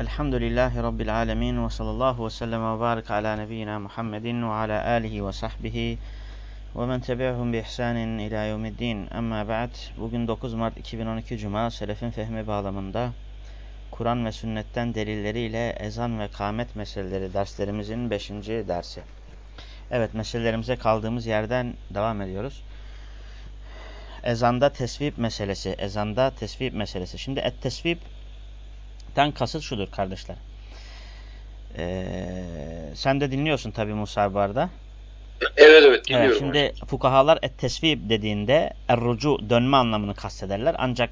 Elhamdülillahi Rabbil alemin ve sallallahu ve sellem ve barik ala nebiyyina Muhammedin ve ala alihi ve sahbihi ve men tebi'hum bi ihsanin ila yevmiddin. Amma ba'd. Bugün 9 Mart 2012 Cuma Selefin Fehmi bağlamında Kur'an ve sünnetten delilleriyle ezan ve kâmet meseleleri derslerimizin 5. dersi. Evet meselelerimize kaldığımız yerden devam ediyoruz. Ezanda tesvip meselesi. Ezanda tesvip meselesi. Şimdi et tesvip Den kasıt şudur kardeşler. Ee, sen de dinliyorsun tabi Musa bu arada. Evet evet dinliyorum. Evet, şimdi hocam. fukahalar et tesvib dediğinde errucu dönme anlamını kastederler. Ancak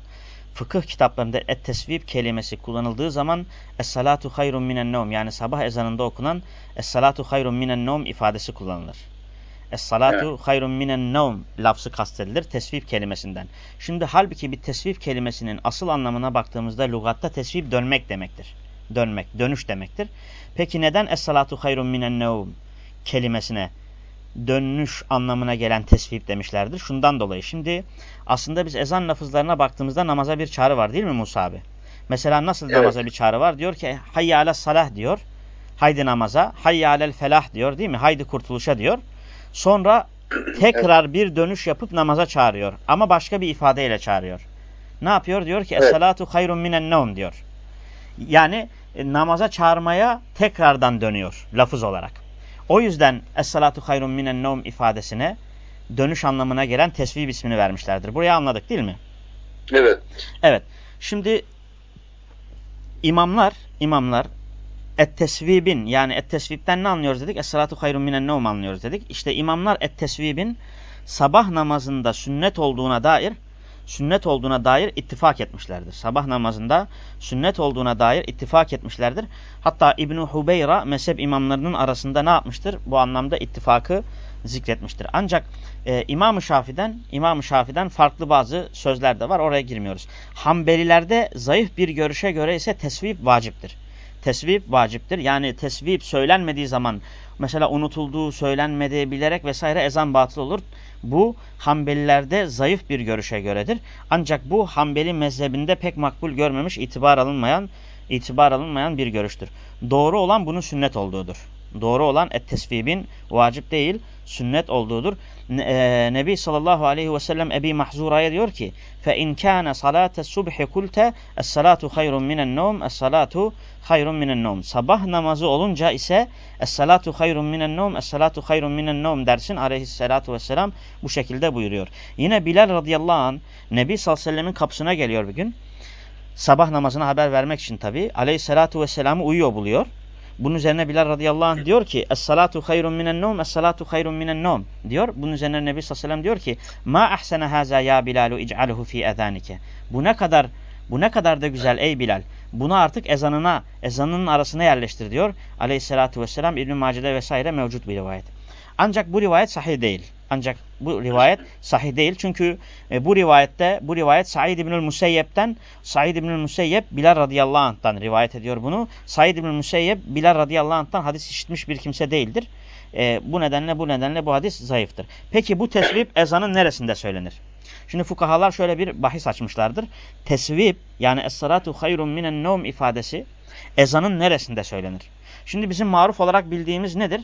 fıkıh kitaplarında et tesvib kelimesi kullanıldığı zaman es-salatu hayrun minen nevm yani sabah ezanında okunan es-salatu hayrun minen nevm ifadesi kullanılır. Es-salatu evet. hayrun minen nevm lafzı kastedilir tesvip kelimesinden. Şimdi halbuki bir tesvip kelimesinin asıl anlamına baktığımızda lügatta tesvip dönmek demektir. Dönmek, dönüş demektir. Peki neden es-salatu hayrun minen nevm kelimesine dönüş anlamına gelen tesvip demişlerdir? Şundan dolayı. Şimdi aslında biz ezan lafızlarına baktığımızda namaza bir çağrı var değil mi Musa abi? Mesela nasıl evet. namaza bir çağrı var? Diyor ki hayya ala salah diyor. Haydi namaza. Hayya alel felah diyor değil mi? Haydi kurtuluşa diyor. Sonra tekrar bir dönüş yapıp namaza çağırıyor. Ama başka bir ifadeyle çağırıyor. Ne yapıyor? Diyor ki Es-salatu hayrun minen nevm diyor. Yani e, namaza çağırmaya tekrardan dönüyor lafız olarak. O yüzden Es-salatu hayrun minen nevm ifadesine dönüş anlamına gelen tesvib ismini vermişlerdir. Burayı anladık değil mi? Evet. Evet. Şimdi imamlar, imamlar et-tesvibin yani et-tesvipten ne anlıyoruz dedik? Es-salatu hayrun minen nevm anlıyoruz dedik. İşte imamlar et-tesvibin sabah namazında sünnet olduğuna dair sünnet olduğuna dair ittifak etmişlerdir. Sabah namazında sünnet olduğuna dair ittifak etmişlerdir. Hatta İbn Hubeyra mezhep imamlarının arasında ne yapmıştır? Bu anlamda ittifakı zikretmiştir. Ancak e, İmam-ı Şafi'den İmam Şafi'den farklı bazı sözler de var. Oraya girmiyoruz. Hanbelilerde zayıf bir görüşe göre ise tesvip vaciptir tesvip vaciptir. Yani tesvip söylenmediği zaman mesela unutulduğu söylenmedi bilerek vesaire ezan batıl olur. Bu Hanbelilerde zayıf bir görüşe göredir. Ancak bu Hanbeli mezhebinde pek makbul görmemiş itibar alınmayan itibar alınmayan bir görüştür. Doğru olan bunun sünnet olduğudur. Doğru olan et tesvibin vacip değil sünnet olduğudur. E, Nebi sallallahu aleyhi ve sellem Ebi Mahzura'ya diyor ki: "Fe in kana salate subhi kulte es-salatu hayrun minen nevm es-salatu hayrun minen nom. Sabah namazı olunca ise es-salatu hayrun minen nom, es-salatu hayrun minen nom dersin aleyhissalatu vesselam bu şekilde buyuruyor. Yine Bilal radıyallahu an Nebi sallallahu aleyhi ve kapısına geliyor bir gün. Sabah namazına haber vermek için tabi aleyhissalatu vesselamı uyuyor buluyor. Bunun üzerine Bilal radıyallahu anh diyor ki Es-salatu hayrun minen nom, es-salatu hayrun minen nom diyor. Bunun üzerine Nebi sallallahu aleyhi ve sellem diyor ki Ma ahsene haza ya Bilalu ic'alhu fi ezanike. Bu ne kadar bu ne kadar da güzel ey Bilal. Bunu artık ezanına, ezanının arasına yerleştir diyor. Aleyhissalatu vesselam İbn-i Mace'de vesaire mevcut bir rivayet. Ancak bu rivayet sahih değil. Ancak bu rivayet sahih değil. Çünkü e, bu rivayette bu rivayet Said İbnül Museyyep'ten Said İbnül Museyyep Bilal radıyallahu anh'tan rivayet ediyor bunu. Said İbnül Museyyep Bilal radıyallahu anh'tan hadis işitmiş bir kimse değildir. E, bu nedenle bu nedenle bu hadis zayıftır. Peki bu tesvip ezanın neresinde söylenir? Şimdi fukahalar şöyle bir bahis açmışlardır. Tesvip yani es-salatu hayrun minen nevm ifadesi ezanın neresinde söylenir? Şimdi bizim maruf olarak bildiğimiz nedir?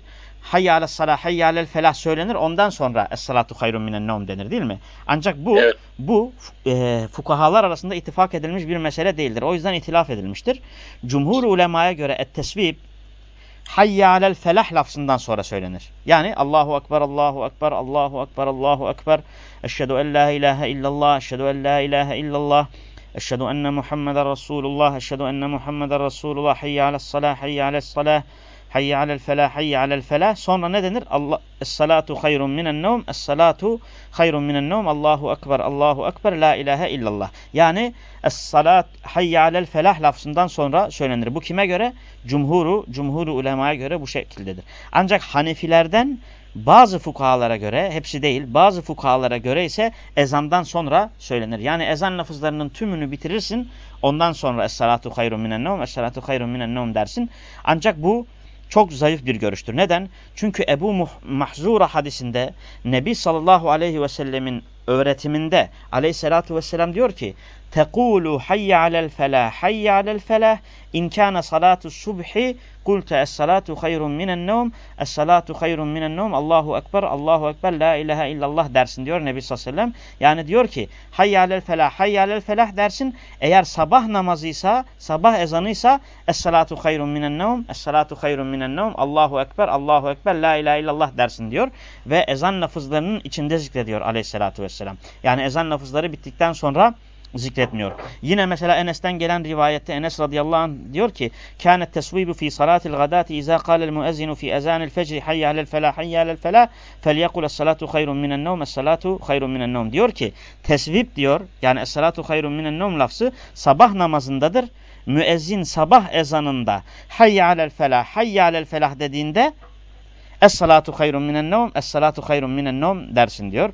Salah, hayya alel felah söylenir. Ondan sonra es-salatu hayrun minen nevm denir değil mi? Ancak bu evet. bu e, fukahalar arasında ittifak edilmiş bir mesele değildir. O yüzden itilaf edilmiştir. Cumhur ulemaya göre et-tesvip hayye alel felah lafzından sonra söylenir. Yani Allahu Ekber, Allahu Ekber, Allahu Ekber, Allahu Ekber. Eşhedü en la ilahe illallah, eşhedü en la ilahe illallah. Eşhedü enne Muhammeden Resulullah, eşhedü enne Muhammeden Resulullah. Hayye alel salah, hayye alel salah. Hayye alel felah, hayye alel felah. Sonra ne denir? Allah Es-salatu hayrun minen nevm. Es-salatu hayrun minen nevm. Allahu ekber, Allahu ekber, la ilahe illallah. Yani es-salat hayye alel felah lafzından sonra söylenir. Bu kime göre? Cumhuru, cumhuru ulemaya göre bu şekildedir. Ancak Hanefilerden bazı fukahalara göre, hepsi değil, bazı fukahalara göre ise ezandan sonra söylenir. Yani ezan lafızlarının tümünü bitirirsin, ondan sonra es-salatu hayrun minen nevm, es-salatu hayrun minen nevm dersin. Ancak bu çok zayıf bir görüştür. Neden? Çünkü Ebu Mahzura hadisinde Nebi sallallahu aleyhi ve sellemin öğretiminde aleyhissalatu vesselam diyor ki tekulu hayye alel felah hayye alel felah in kana salatu subhi kulte es salatu hayrun minen nevm es salatu hayrun minen nevm Allahu ekber Allahu ekber la ilahe illallah dersin diyor Nebi sallallahu aleyhi ve sellem. Yani diyor ki hayye alel felah hayye alel felah dersin. Eğer sabah namazıysa sabah ezanıysa es salatu hayrun minen nevm es salatu hayrun minen nevm Allahu ekber Allahu ekber la ilahe illallah dersin diyor. Ve ezan lafızlarının içinde zikrediyor aleyhissalatu vesselam. Yani ezan lafızları bittikten sonra zikretmiyor. Yine mesela Enes'ten gelen rivayette Enes radıyallahu anh diyor ki kânet tesvibu fi salatil gadati izâ kâlel muezzinu fi ezânil fecri hayye alel felâh hayye alel felâh felyekul es-salatu hayrun minen nevm es-salatu hayrun minen nevm diyor ki tesvip diyor yani es-salatu hayrun minen nevm lafzı sabah namazındadır. Müezzin sabah ezanında felah hayye alel felah dediğinde es-salatu hayrun minen nevm es-salatu hayrun minen nevm dersin diyor.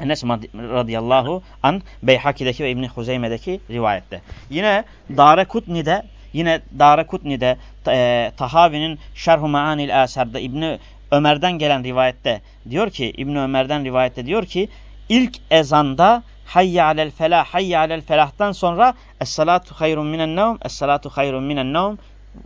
Enes radıyallahu an Beyhaki'deki ve İbni Huzeyme'deki rivayette. Yine Darekutni'de yine Darekutni'de e, Tahavi'nin Şerhu Maanil Asar'da İbni Ömer'den gelen rivayette diyor ki İbni Ömer'den rivayette diyor ki ilk ezanda hayye alel felah hayye alel felah'tan sonra es-salatu hayrun minen nevm es-salatu hayrun minen nevm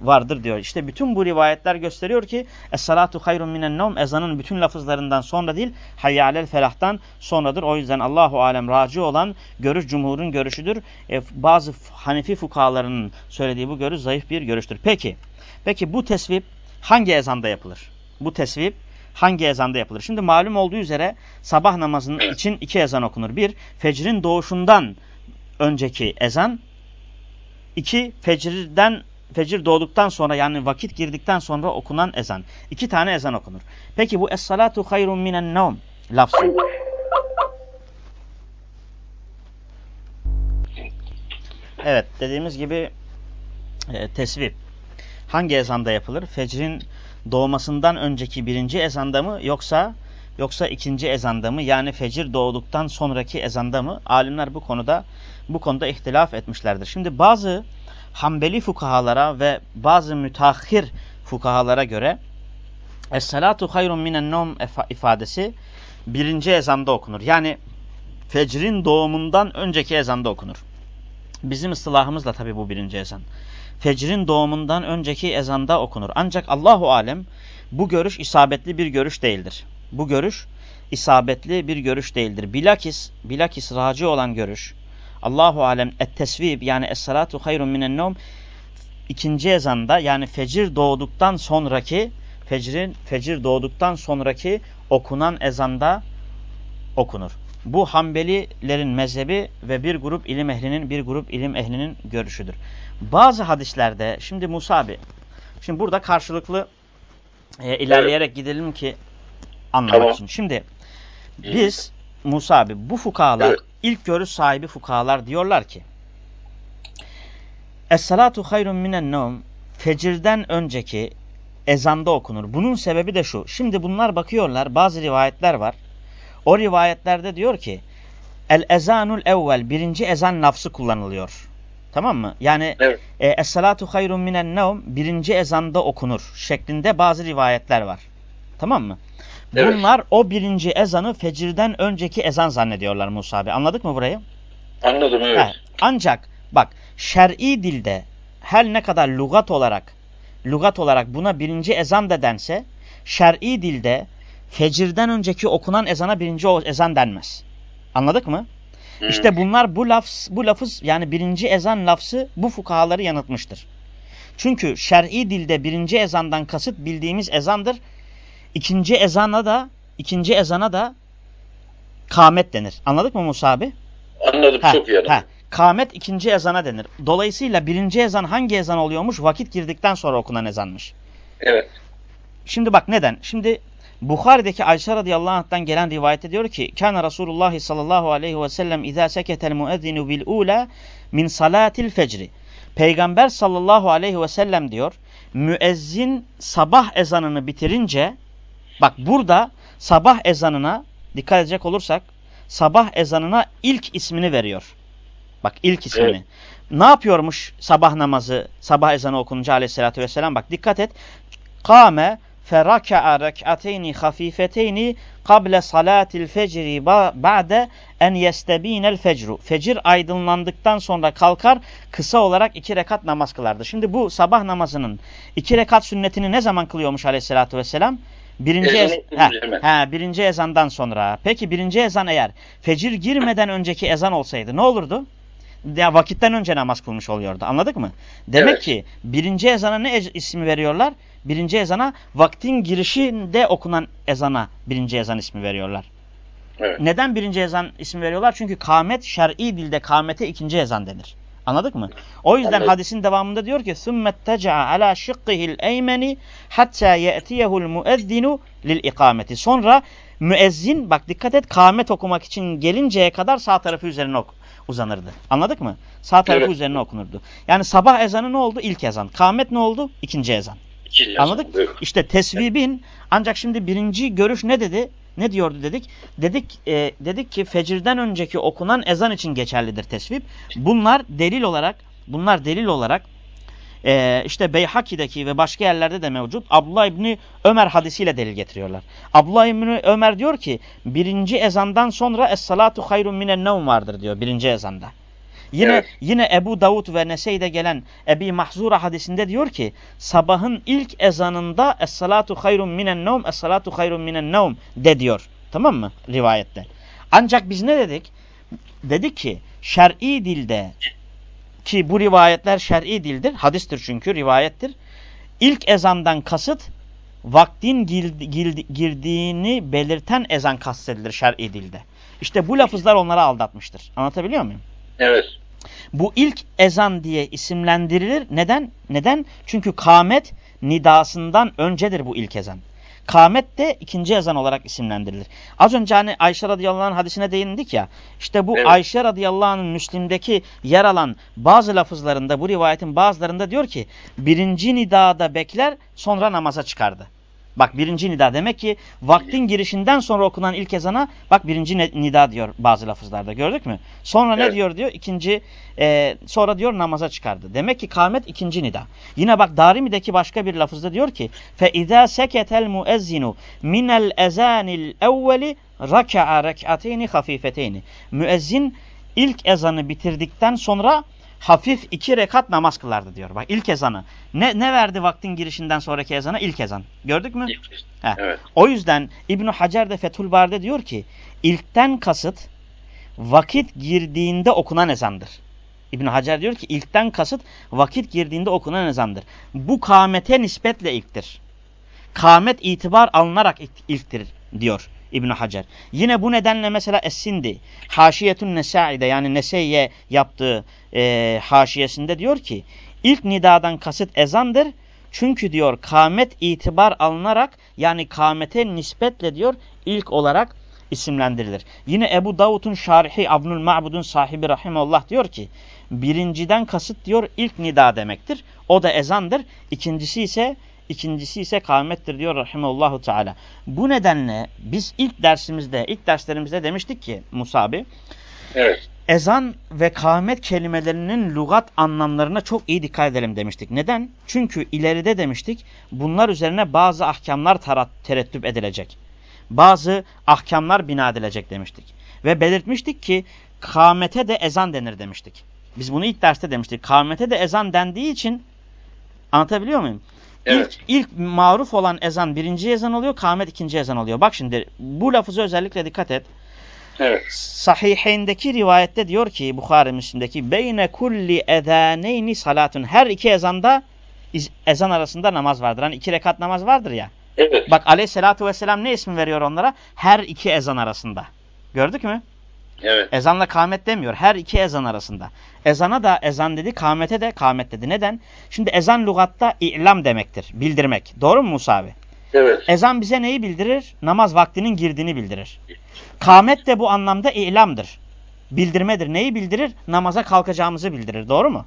vardır diyor. İşte bütün bu rivayetler gösteriyor ki Es-salatu hayrun minen nevm ezanın bütün lafızlarından sonra değil hayyalel felahtan sonradır. O yüzden Allahu alem raci olan görüş cumhurun görüşüdür. E, bazı Hanefi fukahalarının söylediği bu görüş zayıf bir görüştür. Peki, peki bu tesvip hangi ezanda yapılır? Bu tesvip hangi ezanda yapılır? Şimdi malum olduğu üzere sabah namazının için iki ezan okunur. Bir, fecrin doğuşundan önceki ezan. İki, fecirden fecir doğduktan sonra yani vakit girdikten sonra okunan ezan. İki tane ezan okunur. Peki bu es-salatu hayrun minen nevm lafzı. Evet dediğimiz gibi e, tesvip hangi ezanda yapılır? Fecrin doğmasından önceki birinci ezanda mı yoksa yoksa ikinci ezanda mı? Yani fecir doğduktan sonraki ezanda mı? Alimler bu konuda bu konuda ihtilaf etmişlerdir. Şimdi bazı Hanbeli fukahalara ve bazı müteahhir fukahalara göre Es-salatu hayrun minen nom ifadesi birinci ezanda okunur. Yani fecrin doğumundan önceki ezanda okunur. Bizim ıslahımızla tabi bu birinci ezan. Fecrin doğumundan önceki ezanda okunur. Ancak Allahu Alem bu görüş isabetli bir görüş değildir. Bu görüş isabetli bir görüş değildir. Bilakis, bilakis raci olan görüş Allahu alem et-tesvib yani es-salatu hayrun minen nevm ikinci ezanda yani fecir doğduktan sonraki fecrin fecir doğduktan sonraki okunan ezanda okunur. Bu Hanbelilerin mezhebi ve bir grup ilim ehlinin bir grup ilim ehlinin görüşüdür. Bazı hadislerde şimdi Musa abi şimdi burada karşılıklı e, ilerleyerek gidelim ki anlamak tamam. için. Şimdi biz Musa abi bu fukahalar evet ilk görüş sahibi fukahalar diyorlar ki Es-salatu hayrun minen nevm fecirden önceki ezanda okunur. Bunun sebebi de şu. Şimdi bunlar bakıyorlar bazı rivayetler var. O rivayetlerde diyor ki el ezanul evvel birinci ezan lafzı kullanılıyor. Tamam mı? Yani evet. e, es-salatu hayrun minen nevm birinci ezanda okunur şeklinde bazı rivayetler var. Tamam mı? Evet. Bunlar o birinci ezanı fecirden önceki ezan zannediyorlar Musa abi. Anladık mı burayı? Anladım evet. He. Ancak bak şer'i dilde her ne kadar lugat olarak lugat olarak buna birinci ezan da dense şer'i dilde fecirden önceki okunan ezana birinci ezan denmez. Anladık mı? Hmm. İşte bunlar bu lafz, bu lafız yani birinci ezan lafzı bu fukahaları yanıtmıştır. Çünkü şer'i dilde birinci ezandan kasıt bildiğimiz ezandır. İkinci ezana da ikinci ezana da kâmet denir. Anladık mı Musa abi? Anladım ha, çok iyi anladım. Ha, kâmet ikinci ezana denir. Dolayısıyla birinci ezan hangi ezan oluyormuş? Vakit girdikten sonra okunan ezanmış. Evet. Şimdi bak neden? Şimdi Bukhari'deki Ayşe radıyallahu anh'tan gelen rivayette diyor ki Kana Resulullah sallallahu aleyhi ve sellem izâ seketel muezzinu bil ula min salatil fecri. Peygamber sallallahu aleyhi ve sellem diyor müezzin sabah ezanını bitirince Bak burada sabah ezanına dikkat edecek olursak sabah ezanına ilk ismini veriyor. Bak ilk ismini. Evet. Ne yapıyormuş sabah namazı, sabah ezanı okununca aleyhissalatü vesselam? Bak dikkat et. Kâme feraka'a rek'ateyni hafifeteyni kable salatil fecri ba'de en yestebinel fecru. Fecir aydınlandıktan sonra kalkar kısa olarak iki rekat namaz kılardı. Şimdi bu sabah namazının iki rekat sünnetini ne zaman kılıyormuş aleyhissalatü vesselam? Birinci, ez ha, ha, birinci ezandan sonra. Peki birinci ezan eğer fecir girmeden önceki ezan olsaydı ne olurdu? Ya vakitten önce namaz kılmış oluyordu. Anladık mı? Demek evet. ki birinci ezana ne ismi veriyorlar? Birinci ezana vaktin girişinde okunan ezana birinci ezan ismi veriyorlar. Evet. Neden birinci ezan ismi veriyorlar? Çünkü kâmet şer'i dilde kâmete ikinci ezan denir. Anladık mı? O yüzden Anladım. hadisin devamında diyor ki ثُمَّ اتَّجَعَ عَلَى شِقِّهِ الْاَيْمَنِ حَتَّى يَأْتِيَهُ الْمُؤَذِّنُ لِلْاِقَامَةِ Sonra müezzin bak dikkat et kâmet okumak için gelinceye kadar sağ tarafı üzerine ok uzanırdı. Anladık mı? Sağ tarafı evet. üzerine okunurdu. Yani sabah ezanı ne oldu? İlk ezan. Kâmet ne oldu? İkinci ezan. İkinci Anladık? Ezan. İşte tesvibin ancak şimdi birinci görüş ne dedi? Ne diyordu dedik? Dedik e, dedik ki fecirden önceki okunan ezan için geçerlidir tesvip. Bunlar delil olarak bunlar delil olarak e, işte Beyhaki'deki ve başka yerlerde de mevcut. Abdullah İbni Ömer hadisiyle delil getiriyorlar. Abdullah İbni Ömer diyor ki birinci ezandan sonra Es-salatu hayrun minen nevm vardır diyor birinci ezanda. Yine evet. yine Ebu Davud ve Nesey'de gelen Ebi Mahzura hadisinde diyor ki sabahın ilk ezanında es-salatu hayrun minen nevm es-salatu hayrun minen nevm de diyor. Tamam mı? Rivayette. Ancak biz ne dedik? Dedik ki şer'i dilde ki bu rivayetler şer'i dildir. Hadistir çünkü rivayettir. İlk ezandan kasıt vaktin girdiğini belirten ezan kastedilir şer'i dilde. İşte bu lafızlar onları aldatmıştır. Anlatabiliyor muyum? Evet. Bu ilk ezan diye isimlendirilir. Neden? Neden? Çünkü kâmet nidasından öncedir bu ilk ezan. Kâmet de ikinci ezan olarak isimlendirilir. Az önce hani Ayşe radıyallahu anh hadisine değindik ya. İşte bu evet. Ayşe radıyallahu anh'ın Müslim'deki yer alan bazı lafızlarında bu rivayetin bazılarında diyor ki birinci nidada bekler sonra namaza çıkardı. Bak birinci nida demek ki vaktin girişinden sonra okunan ilk ezana bak birinci nida diyor bazı lafızlarda gördük mü? Sonra evet. ne diyor diyor ikinci e, sonra diyor namaza çıkardı. Demek ki kâmet ikinci nida. Yine bak Darimi'deki başka bir lafızda diyor ki fe izâ seketel muezzinu minel ezanil evveli raka'a rek'ateyni hafifeteyni. Müezzin ilk ezanı bitirdikten sonra hafif iki rekat namaz kılardı diyor. Bak ilk ezanı. Ne, ne verdi vaktin girişinden sonraki ezana? İlk ezan. Gördük mü? Heh. Evet. O yüzden ibn Hacer de Fethül Bar'de diyor ki ilkten kasıt vakit girdiğinde okunan ezandır. ibn Hacer diyor ki ilkten kasıt vakit girdiğinde okunan ezandır. Bu kâmete nispetle ilktir. Kâmet itibar alınarak ilktir diyor. İbn Hacer. Yine bu nedenle mesela Es-Sindi Haşiyetun Nesai'de yani Neseyye yaptığı e, haşiyesinde diyor ki ilk nidadan kasıt ezandır. Çünkü diyor kâmet itibar alınarak yani kâmete nispetle diyor ilk olarak isimlendirilir. Yine Ebu Davud'un şarihi Abnül Ma'bud'un sahibi Rahimullah diyor ki birinciden kasıt diyor ilk nida demektir. O da ezandır. İkincisi ise İkincisi ise kâmettir diyor rahimeullahu teala. Bu nedenle biz ilk dersimizde, ilk derslerimizde demiştik ki Musa abi. Evet. Ezan ve kâmet kelimelerinin lugat anlamlarına çok iyi dikkat edelim demiştik. Neden? Çünkü ileride demiştik bunlar üzerine bazı ahkamlar terettüp edilecek. Bazı ahkamlar bina edilecek demiştik. Ve belirtmiştik ki kâmete de ezan denir demiştik. Biz bunu ilk derste demiştik. Kâmete de ezan dendiği için anlatabiliyor muyum? Evet. İlk, ilk maruf olan ezan birinci ezan oluyor, kâmet ikinci ezan oluyor. Bak şimdi bu lafıza özellikle dikkat et. Evet. Sahiheyndeki rivayette diyor ki Bukhari Müslim'deki beyne kulli ezaneyni salatun. Her iki ezanda ezan arasında namaz vardır. Hani iki rekat namaz vardır ya. Evet. Bak aleyhissalatü vesselam ne ismi veriyor onlara? Her iki ezan arasında. Gördük mü? Evet. Ezanla kâmet demiyor. Her iki ezan arasında. Ezana da ezan dedi, kâmete de kâmet dedi. Neden? Şimdi ezan lugatta i'lam demektir. Bildirmek. Doğru mu Musa abi? Evet. Ezan bize neyi bildirir? Namaz vaktinin girdiğini bildirir. Kâmet de bu anlamda i'lamdır. Bildirmedir. Neyi bildirir? Namaza kalkacağımızı bildirir. Doğru mu?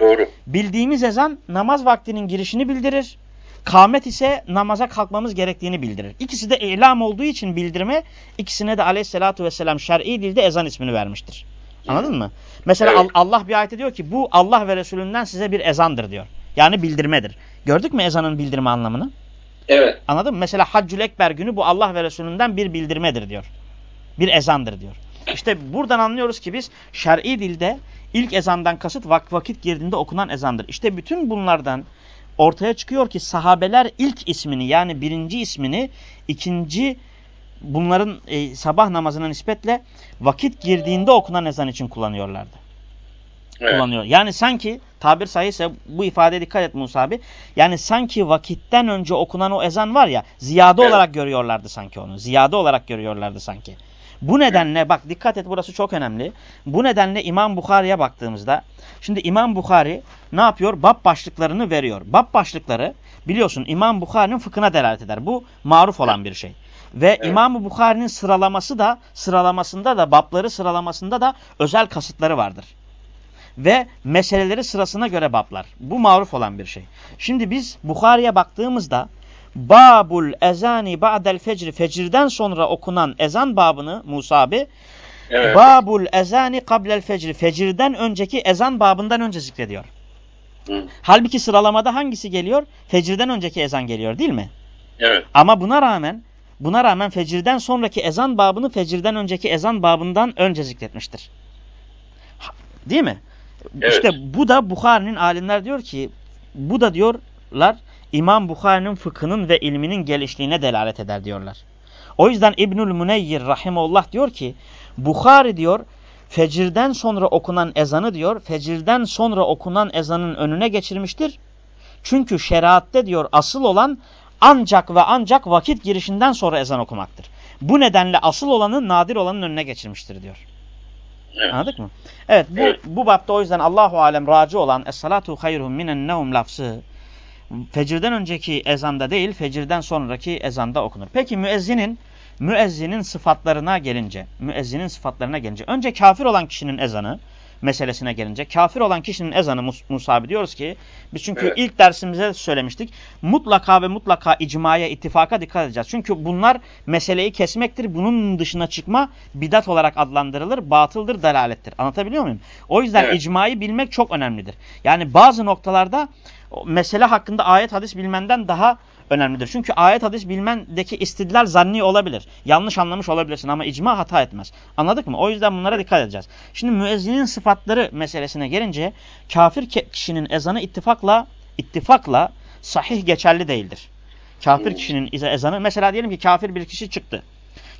Doğru. Bildiğimiz ezan namaz vaktinin girişini bildirir. Kâmet ise namaza kalkmamız gerektiğini bildirir. İkisi de ilam olduğu için bildirme, ikisine de aleyhissalatü vesselam şer'i dilde ezan ismini vermiştir. Anladın mı? Mesela evet. Allah bir ayette diyor ki bu Allah ve Resulünden size bir ezandır diyor. Yani bildirmedir. Gördük mü ezanın bildirme anlamını? Evet. Anladın mı? Mesela Haccül Ekber günü bu Allah ve Resulünden bir bildirmedir diyor. Bir ezandır diyor. İşte buradan anlıyoruz ki biz şer'i dilde ilk ezandan kasıt vak vakit girdiğinde okunan ezandır. İşte bütün bunlardan ortaya çıkıyor ki sahabeler ilk ismini yani birinci ismini ikinci bunların e, sabah namazına nispetle vakit girdiğinde okunan ezan için kullanıyorlardı. Evet. Kullanıyor. Yani sanki tabir sahihse bu ifadeye dikkat et Musa abi. Yani sanki vakitten önce okunan o ezan var ya ziyade Evet. olarak görüyorlardı sanki onu. Ziyade olarak görüyorlardı sanki. Bu nedenle bak dikkat et burası çok önemli. Bu nedenle İmam Bukhari'ye baktığımızda şimdi İmam Bukhari ne yapıyor? Bab başlıklarını veriyor. Bab başlıkları biliyorsun İmam Bukhari'nin fıkhına delalet eder. Bu maruf olan bir şey. Ve Evet. İmam Bukhari'nin sıralaması da sıralamasında da babları sıralamasında da özel kasıtları vardır. Ve meseleleri sırasına göre bablar. Bu maruf olan bir şey. Şimdi biz Bukhari'ye baktığımızda Babul ezani ba'del fecri fecirden sonra okunan ezan babını Musa abi Evet. Babul ezani kablel fecri fecirden önceki ezan babından önce zikrediyor. Hı. Halbuki sıralamada hangisi geliyor? Fecirden önceki ezan geliyor değil mi? Evet. Ama buna rağmen buna rağmen fecirden sonraki ezan babını fecirden önceki ezan babından önce zikretmiştir. Değil mi? Evet. İşte bu da Bukhari'nin alimler diyor ki bu da diyorlar İmam Bukhari'nin fıkhının ve ilminin gelişliğine delalet eder diyorlar. O yüzden İbnül Müneyyir rahimullah diyor ki Bukhari diyor fecirden sonra okunan ezanı diyor fecirden sonra okunan ezanın önüne geçirmiştir. Çünkü şeriatte diyor asıl olan ancak ve ancak vakit girişinden sonra ezan okumaktır. Bu nedenle asıl olanı nadir olanın önüne geçirmiştir diyor. Evet. Anladık mı? Evet bu, Evet. bu bapta o yüzden Allahu alem raci olan es-salatu hayrun minen nevm lafzı fecirden önceki ezanda değil fecirden sonraki ezanda okunur. Peki müezzinin müezzinin sıfatlarına gelince müezzinin sıfatlarına gelince önce kafir olan kişinin ezanı meselesine gelince kafir olan kişinin ezanı Mus diyoruz ki biz çünkü Evet. ilk dersimizde söylemiştik mutlaka ve mutlaka icmaya ittifaka dikkat edeceğiz. Çünkü bunlar meseleyi kesmektir. Bunun dışına çıkma bidat olarak adlandırılır. Batıldır, delalettir. Anlatabiliyor muyum? O yüzden Evet. icmayı bilmek çok önemlidir. Yani bazı noktalarda mesele hakkında ayet hadis bilmenden daha önemlidir. Çünkü ayet hadis bilmendeki istidlal zanni olabilir. Yanlış anlamış olabilirsin ama icma hata etmez. Anladık mı? O yüzden bunlara dikkat edeceğiz. Şimdi müezzinin sıfatları meselesine gelince kafir kişinin ezanı ittifakla ittifakla sahih geçerli değildir. Kafir kişinin ezanı mesela diyelim ki kafir bir kişi çıktı.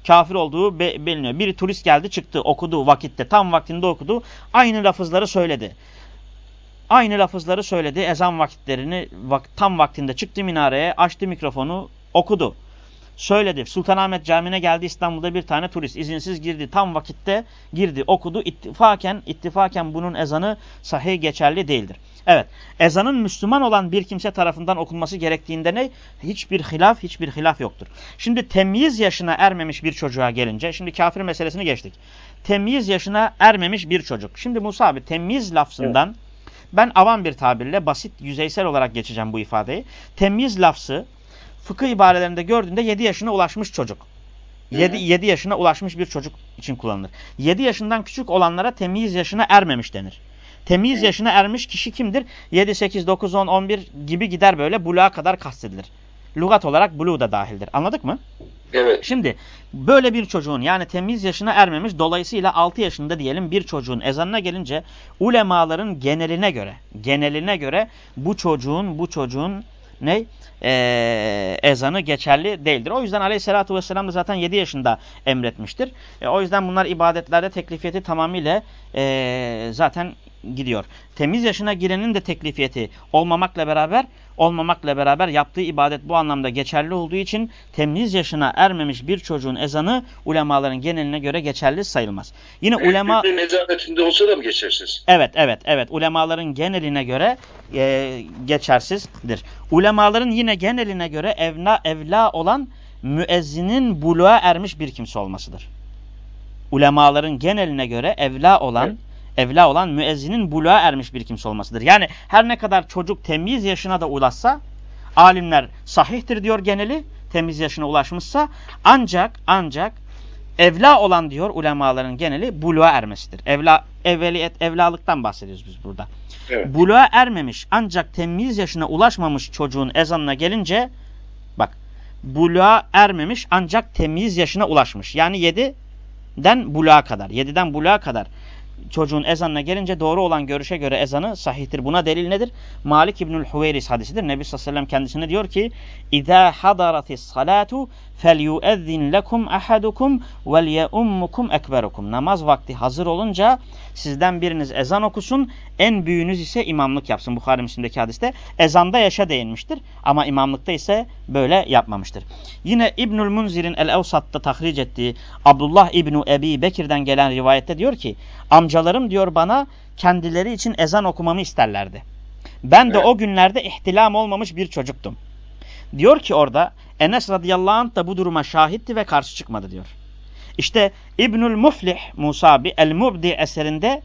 Kafir olduğu be- biliniyor. Bir turist geldi çıktı okudu vakitte tam vaktinde okudu. Aynı lafızları söyledi. Aynı lafızları söyledi. Ezan vakitlerini vak tam vaktinde çıktı minareye, açtı mikrofonu, okudu. Söyledi. Sultanahmet Camii'ne geldi İstanbul'da bir tane turist. izinsiz girdi. Tam vakitte girdi, okudu. İttifaken, ittifaken bunun ezanı sahih geçerli değildir. Evet. Ezanın Müslüman olan bir kimse tarafından okunması gerektiğinde ne? Hiçbir hilaf, hiçbir hilaf yoktur. Şimdi temyiz yaşına ermemiş bir çocuğa gelince, şimdi kafir meselesini geçtik. Temyiz yaşına ermemiş bir çocuk. Şimdi Musa abi temyiz lafzından ben avam bir tabirle basit yüzeysel olarak geçeceğim bu ifadeyi. Temyiz lafzı fıkıh ibarelerinde gördüğünde 7 yaşına ulaşmış çocuk. 7, 7 yaşına ulaşmış bir çocuk için kullanılır. 7 yaşından küçük olanlara temyiz yaşına ermemiş denir. Temyiz yaşına ermiş kişi kimdir? 7, 8, 9, 10, 11 gibi gider böyle buluğa kadar kastedilir. Lugat olarak buluğ da dahildir. Anladık mı? Evet. Şimdi böyle bir çocuğun yani temiz yaşına ermemiş dolayısıyla 6 yaşında diyelim bir çocuğun ezanına gelince ulemaların geneline göre geneline göre bu çocuğun bu çocuğun ne Ee, ezanı geçerli değildir. O yüzden aleyhissalatü vesselam da zaten 7 yaşında emretmiştir. E, o yüzden bunlar ibadetlerde teklifiyeti tamamıyla e, zaten gidiyor. Temiz yaşına girenin de teklifiyeti olmamakla beraber olmamakla beraber yaptığı ibadet bu anlamda geçerli olduğu için temiz yaşına ermemiş bir çocuğun ezanı ulemaların geneline göre geçerli sayılmaz. Yine ulema Bir nezaretinde olsa da mı geçersiz? Evet, evet, evet. Ulemaların geneline göre e, geçersizdir. Ulemaların yine geneline göre evla, evla olan müezzinin buluğa ermiş bir kimse olmasıdır. Ulemaların geneline göre evla olan Evet. Evla olan müezzinin buluğa ermiş bir kimse olmasıdır. Yani her ne kadar çocuk temiz yaşına da ulaşsa alimler sahihtir diyor geneli temiz yaşına ulaşmışsa ancak ancak evla olan diyor ulemaların geneli buluğa ermesidir. Evla evveliyet evlalıktan bahsediyoruz biz burada. Evet. Buluğa ermemiş ancak temiz yaşına ulaşmamış çocuğun ezanına gelince bak buluğa ermemiş ancak temyiz yaşına ulaşmış. Yani 7'den buluğa kadar. 7'den buluğa kadar çocuğun ezanına gelince doğru olan görüşe göre ezanı sahihtir. Buna delil nedir? Malik İbnül Hüveyris hadisidir. Nebi sallallahu aleyhi ve sellem kendisine diyor ki اِذَا حَضَرَتِ الصَّلَاتُ فَلْيُؤَذِّنْ لَكُمْ أَحَدُكُمْ وَلْيَؤُمُّكُمْ اَكْبَرُكُمْ Namaz vakti hazır olunca sizden biriniz ezan okusun, en büyüğünüz ise imamlık yapsın. Bukhari Müslim'deki hadiste ezanda yaşa değinmiştir ama imamlıkta ise böyle yapmamıştır. Yine İbnül Munzir'in El-Evsat'ta tahric ettiği Abdullah İbnu Ebi Bekir'den gelen rivayette diyor ki amcalarım diyor bana kendileri için ezan okumamı isterlerdi. Ben de Evet. o günlerde ihtilam olmamış bir çocuktum. Diyor ki orada Enes radıyallahu anh da bu duruma şahitti ve karşı çıkmadı diyor. İşte İbnül Muflih Musa bir El Mubdi eserinde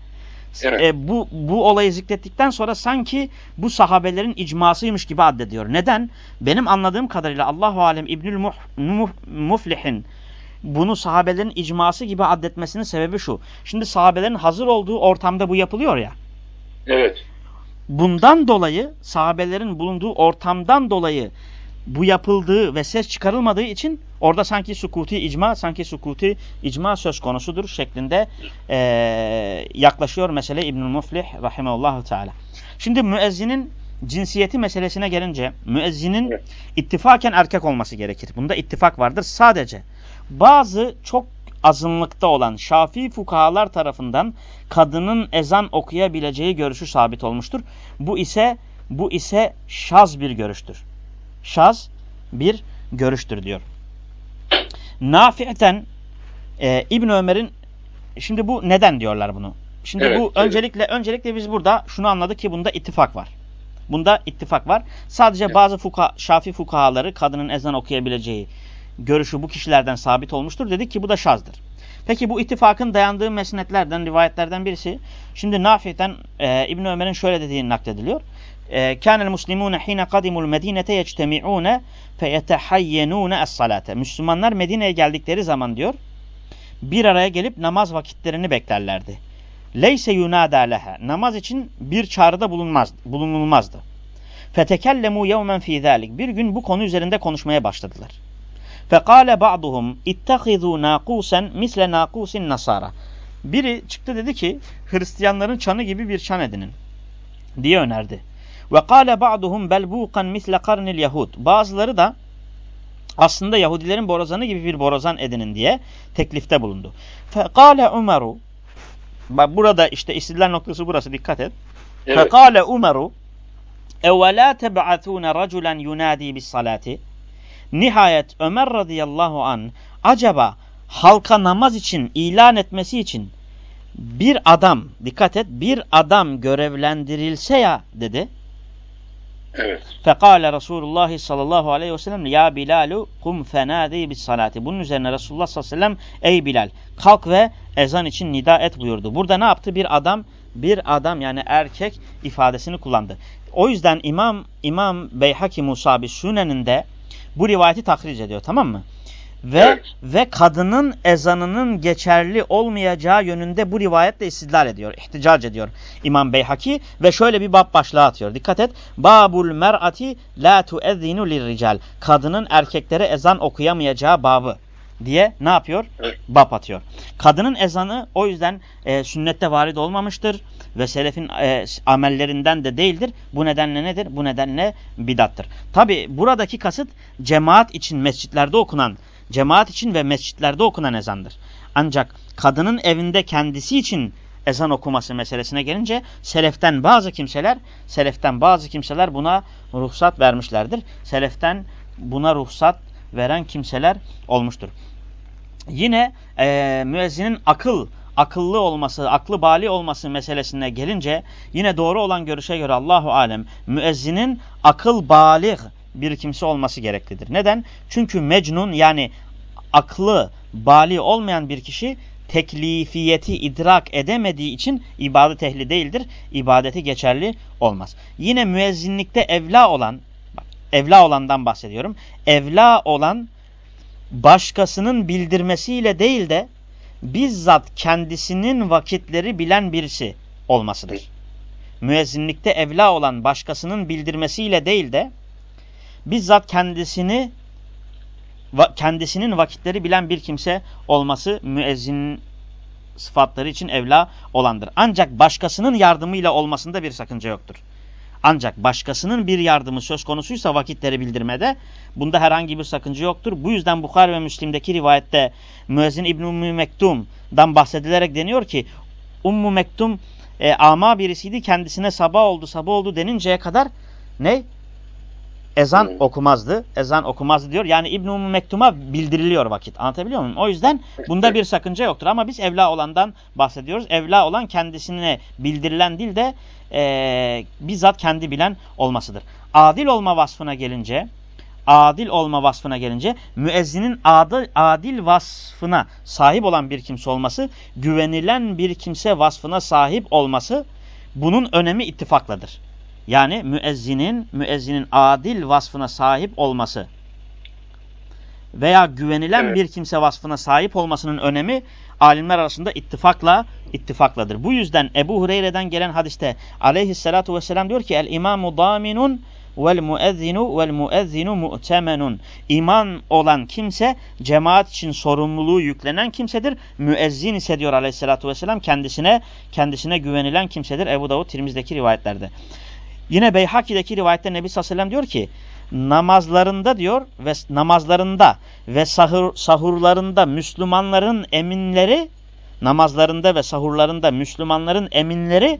Evet. e, bu, bu olayı zikrettikten sonra sanki bu sahabelerin icmasıymış gibi addediyor. Neden? Benim anladığım kadarıyla Allahu Alem İbnül Muh, Muh, Muflih'in bunu sahabelerin icması gibi addetmesinin sebebi şu. Şimdi sahabelerin hazır olduğu ortamda bu yapılıyor ya. Evet. Bundan dolayı sahabelerin bulunduğu ortamdan dolayı bu yapıldığı ve ses çıkarılmadığı için orada sanki sukuti icma, sanki sukuti icma söz konusudur şeklinde eee, yaklaşıyor mesele İbnül Muflih rahimeullahu teala. Şimdi müezzinin cinsiyeti meselesine gelince müezzinin Evet. ittifaken erkek olması gerekir. Bunda ittifak vardır. Sadece bazı çok azınlıkta olan Şafii fukahalar tarafından kadının ezan okuyabileceği görüşü sabit olmuştur. Bu ise bu ise şaz bir görüştür. Şaz bir görüştür diyor. Nafi'ten e, İbn Ömer'in şimdi bu neden diyorlar bunu? Şimdi Evet, bu evet. öncelikle öncelikle biz burada şunu anladık ki bunda ittifak var. Bunda ittifak var. Sadece Evet. bazı fuka, Şafi fukahaları kadının ezan okuyabileceği görüşü bu kişilerden sabit olmuştur. Dedik ki bu da şazdır. Peki bu ittifakın dayandığı mesnetlerden, rivayetlerden birisi. Şimdi Nafi'den e, İbn Ömer'in şöyle dediğini naklediliyor. E, Kânel muslimûne hîne kadimul medînete yectemi'ûne feyetehayyenûne es-salâte. Müslümanlar Medine'ye geldikleri zaman diyor, bir araya gelip namaz vakitlerini beklerlerdi. Leyse yunâdâ leha. Namaz için bir çağrıda bulunmaz, bulunulmazdı. Fetekellemû yevmen fî zâlik. Bir gün bu konu üzerinde konuşmaya başladılar. Fekale ba'duhum ittehizû nâkûsen misle nâkûsin nasara. Biri çıktı dedi ki Hristiyanların çanı gibi bir çan edinin diye önerdi. Ve kâle ba'duhum belbûkan misle karnil yahud. Bazıları da aslında Yahudilerin borazanı gibi bir borazan edinin diye teklifte bulundu. Fekale Umeru Bak burada işte istidlal noktası burası dikkat et. Evet. Fekale Umeru evvelâ teb'atûne raculen yunâdî bis salati Nihayet Ömer radıyallahu an acaba halka namaz için ilan etmesi için bir adam dikkat et bir adam görevlendirilse ya dedi. Evet. Fekale Resulullah sallallahu aleyhi ve sellem ya Bilalu kum fenadi bis salati. Bunun üzerine Resulullah sallallahu aleyhi ve sellem ey Bilal kalk ve ezan için nida et buyurdu. Burada ne yaptı? Bir adam bir adam yani erkek ifadesini kullandı. O yüzden İmam İmam Beyhaki Musabi Sünen'inde bu rivayeti takriz ediyor tamam mı? Ve Evet. ve kadının ezanının geçerli olmayacağı yönünde bu rivayetle istidlal ediyor, ihticac ediyor İmam Beyhaki ve şöyle bir bab başlığı atıyor. Dikkat et. Babul mer'ati la tuezzinu lirrical. Kadının erkeklere ezan okuyamayacağı babı diye ne yapıyor? Evet. Bab atıyor. Kadının ezanı o yüzden e, sünnette varid olmamıştır ve selefin e, amellerinden de değildir. Bu nedenle nedir? Bu nedenle bidattır. Tabi buradaki kasıt cemaat için mescitlerde okunan, cemaat için ve mescitlerde okunan ezandır. Ancak kadının evinde kendisi için ezan okuması meselesine gelince seleften bazı kimseler, seleften bazı kimseler buna ruhsat vermişlerdir. Seleften buna ruhsat veren kimseler olmuştur. Yine e, müezzinin akıl, akıllı olması, aklı bali olması meselesine gelince yine doğru olan görüşe göre Allahu alem müezzinin akıl balik bir kimse olması gereklidir. Neden? Çünkü mecnun yani aklı bali olmayan bir kişi teklifiyeti idrak edemediği için ibadet ehli değildir. İbadeti geçerli olmaz. Yine müezzinlikte evla olan, bak, evla olandan bahsediyorum. Evla olan başkasının bildirmesiyle değil de bizzat kendisinin vakitleri bilen birisi olmasıdır. Müezzinlikte evla olan başkasının bildirmesiyle değil de bizzat kendisini kendisinin vakitleri bilen bir kimse olması müezzinin sıfatları için evla olandır. Ancak başkasının yardımıyla olmasında bir sakınca yoktur. Ancak başkasının bir yardımı söz konusuysa vakitleri bildirmede bunda herhangi bir sakınca yoktur. Bu yüzden Bukhari ve Müslim'deki rivayette müezzin İbn-i Mektum'dan bahsedilerek deniyor ki Ummu Mektum e, ama birisiydi kendisine sabah oldu sabah oldu deninceye kadar ne? Ezan hmm. okumazdı. Ezan okumazdı diyor. Yani İbn-i Mektum'a bildiriliyor vakit. Anlatabiliyor muyum? O yüzden bunda bir sakınca yoktur. Ama biz evla olandan bahsediyoruz. Evla olan kendisine bildirilen dil de e, bizzat kendi bilen olmasıdır. Adil olma vasfına gelince adil olma vasfına gelince müezzinin adil, adil vasfına sahip olan bir kimse olması, güvenilen bir kimse vasfına sahip olması bunun önemi ittifakladır. Yani müezzinin müezzinin adil vasfına sahip olması veya güvenilen evet. bir kimse vasfına sahip olmasının önemi alimler arasında ittifakla ittifakladır. Bu yüzden Ebu Hureyre'den gelen hadiste aleyhissalatu vesselam diyor ki el imamu daminun vel muezzinu vel muezzinu mu'temenun. İman olan kimse cemaat için sorumluluğu yüklenen kimsedir. Müezzin ise diyor aleyhissalatu vesselam kendisine kendisine güvenilen kimsedir. Ebu Davud Tirmiz'deki rivayetlerde. Yine Beyhaki'deki rivayette Nebi sallallahu aleyhi ve sellem diyor ki namazlarında diyor ve namazlarında ve sahur, sahurlarında Müslümanların eminleri namazlarında ve sahurlarında Müslümanların eminleri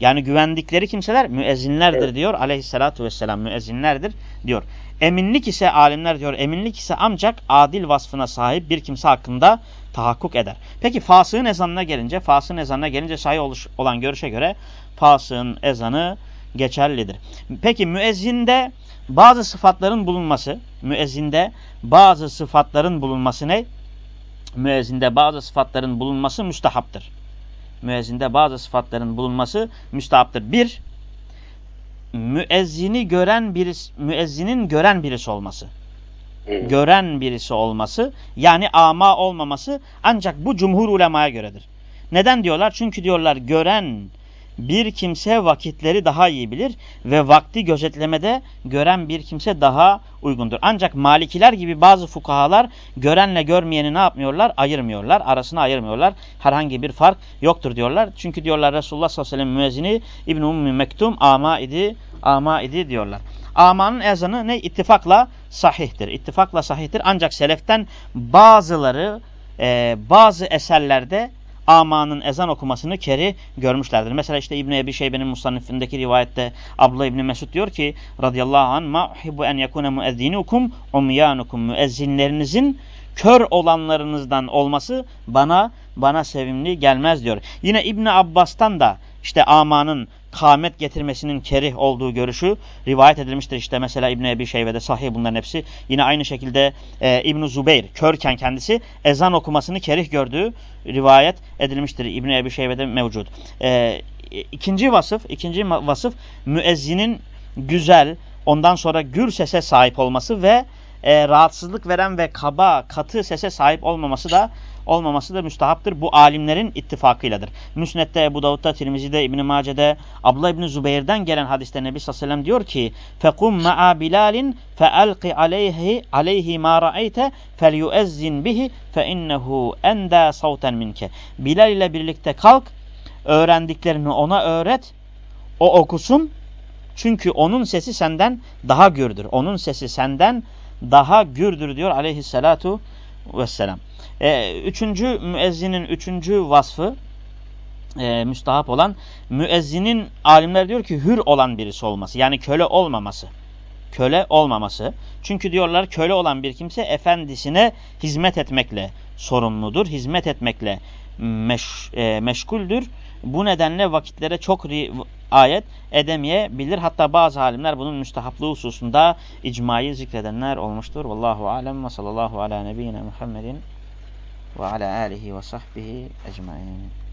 yani güvendikleri kimseler müezzinlerdir evet. diyor aleyhissalatu vesselam müezzinlerdir diyor. Eminlik ise alimler diyor eminlik ise ancak adil vasfına sahip bir kimse hakkında tahakkuk eder. Peki fasığın ezanına gelince fasığın ezanına gelince sahih olan görüşe göre fasığın ezanı geçerlidir. Peki müezzinde bazı sıfatların bulunması, müezzinde bazı sıfatların bulunması ne? Müezzinde bazı sıfatların bulunması müstehaptır. Müezzinde bazı sıfatların bulunması müstehaptır. Bir, müezzini gören birisi, müezzinin gören birisi olması. Gören birisi olması, yani ama olmaması ancak bu cumhur ulemaya göredir. Neden diyorlar? Çünkü diyorlar gören bir kimse vakitleri daha iyi bilir ve vakti gözetlemede gören bir kimse daha uygundur. Ancak malikiler gibi bazı fukahalar görenle görmeyeni ne yapmıyorlar? Ayırmıyorlar. Arasını ayırmıyorlar. Herhangi bir fark yoktur diyorlar. Çünkü diyorlar Resulullah sallallahu aleyhi ve sellem müezzini İbn-i Ummi Mektum ama idi, ama idi diyorlar. Amanın ezanı ne? İttifakla sahihtir. İttifakla sahihtir. Ancak seleften bazıları e, bazı eserlerde amanın ezan okumasını keri görmüşlerdir. Mesela işte İbn Ebi Şeybe'nin musannifindeki rivayette Abdullah İbni Mesud diyor ki radıyallahu anh ma uhibbu en yekune muezzinukum umyanukum müezzinlerinizin kör olanlarınızdan olması bana bana sevimli gelmez diyor. Yine İbn Abbas'tan da işte amanın kâmet getirmesinin kerih olduğu görüşü rivayet edilmiştir. İşte mesela İbn-i Ebi Şeyve'de sahih bunların hepsi. Yine aynı şekilde e, İbn-i Zubeyr körken kendisi ezan okumasını kerih gördüğü rivayet edilmiştir. İbn-i Ebi Şeyve'de mevcut. E, ikinci vasıf, ikinci vasıf müezzinin güzel, ondan sonra gür sese sahip olması ve e, rahatsızlık veren ve kaba, katı sese sahip olmaması da olmaması da müstahaptır. Bu alimlerin ittifakıyladır. Müsnet'te, Ebu Davud'da, Tirmizi'de, İbn-i Mace'de, Abla İbn-i Zübeyir'den gelen hadiste Nebi sallallahu aleyhi ve sellem diyor ki فَقُمْ مَعَا بِلَالٍ فَأَلْقِ عَلَيْهِ عَلَيْهِ مَا رَأَيْتَ فَلْيُؤَزِّنْ بِهِ فَاِنَّهُ اَنْدَى صَوْتًا مِنْكَ Bilal ile birlikte kalk, öğrendiklerini ona öğret, o okusun. Çünkü onun sesi senden daha gürdür. Onun sesi senden daha gürdür diyor aleyhissalatu vesselam. E, üçüncü müezzinin üçüncü vasfı e, müstahap olan müezzinin alimler diyor ki hür olan birisi olması. Yani köle olmaması. Köle olmaması. Çünkü diyorlar köle olan bir kimse efendisine hizmet etmekle sorumludur. Hizmet etmekle meş, e, meşguldür. Bu nedenle vakitlere çok ayet edemeyebilir. Hatta bazı alimler bunun müstahaplığı hususunda icmayı zikredenler olmuştur. Vallahu alem ve sallallahu ala nebiyyina Muhammedin ve ala alihi ve sahbihi ecmain.